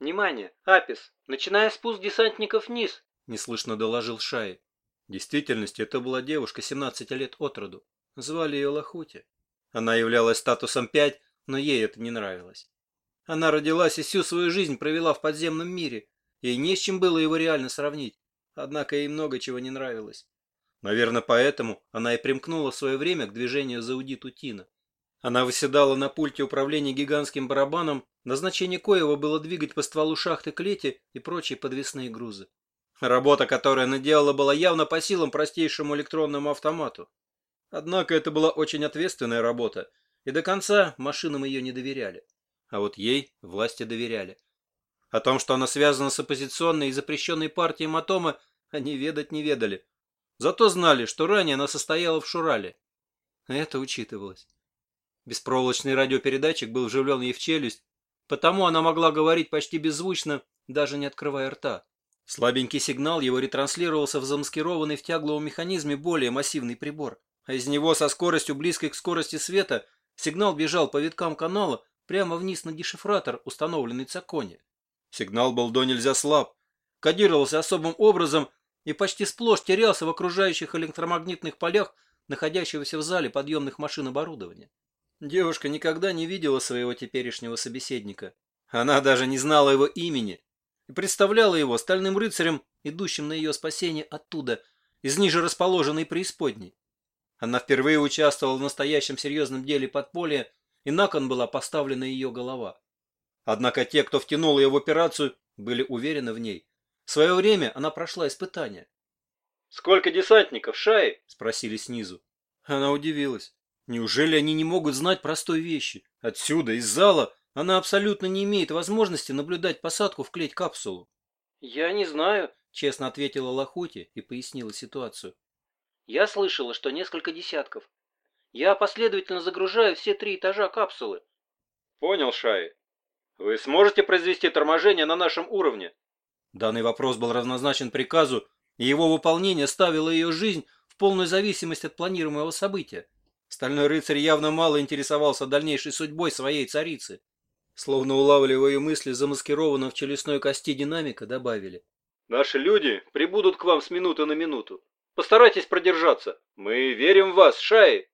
Внимание! Апис! Начиная спуск десантников вниз!» — неслышно доложил Шай. В действительности это была девушка 17 лет от роду. Звали ее Лахути. Она являлась статусом 5, но ей это не нравилось. Она родилась и всю свою жизнь провела в подземном мире. Ей не с чем было его реально сравнить. Однако ей много чего не нравилось. Наверное, поэтому она и примкнула в свое время к движению за аудиту Тина. Она выседала на пульте управления гигантским барабаном, назначение коего было двигать по стволу шахты клети и прочие подвесные грузы. Работа, которую она делала, была явно по силам простейшему электронному автомату. Однако это была очень ответственная работа, и до конца машинам ее не доверяли. А вот ей власти доверяли. О том, что она связана с оппозиционной и запрещенной партией Матома, они ведать не ведали. Зато знали, что ранее она состояла в Шурале. Это учитывалось. Беспроволочный радиопередатчик был вживлен ей в челюсть, потому она могла говорить почти беззвучно, даже не открывая рта. Слабенький сигнал его ретранслировался в замаскированный в тягловом механизме более массивный прибор, а из него со скоростью близкой к скорости света сигнал бежал по виткам канала прямо вниз на дешифратор, установленный Цаконе. Сигнал был до нельзя слаб, кодировался особым образом и почти сплошь терялся в окружающих электромагнитных полях, находящегося в зале подъемных машин оборудования. Девушка никогда не видела своего теперешнего собеседника. Она даже не знала его имени и представляла его стальным рыцарем, идущим на ее спасение оттуда, из ниже расположенной преисподней. Она впервые участвовала в настоящем серьезном деле подполья, и на кон была поставлена ее голова. Однако те, кто втянул ее в операцию, были уверены в ней. В свое время она прошла испытание. «Сколько десантников, Шаи?» – спросили снизу. Она удивилась. Неужели они не могут знать простой вещи? Отсюда, из зала, она абсолютно не имеет возможности наблюдать посадку в клеть-капсулу. «Я не знаю», — честно ответила Лахути и пояснила ситуацию. «Я слышала, что несколько десятков. Я последовательно загружаю все три этажа капсулы». «Понял, Шай. Вы сможете произвести торможение на нашем уровне?» Данный вопрос был равнозначен приказу, и его выполнение ставило ее жизнь в полную зависимость от планируемого события. Стальной рыцарь явно мало интересовался дальнейшей судьбой своей царицы. Словно улавливая мысли, замаскированно в челюстной кости динамика, добавили. «Наши люди прибудут к вам с минуты на минуту. Постарайтесь продержаться. Мы верим в вас, Шаи!»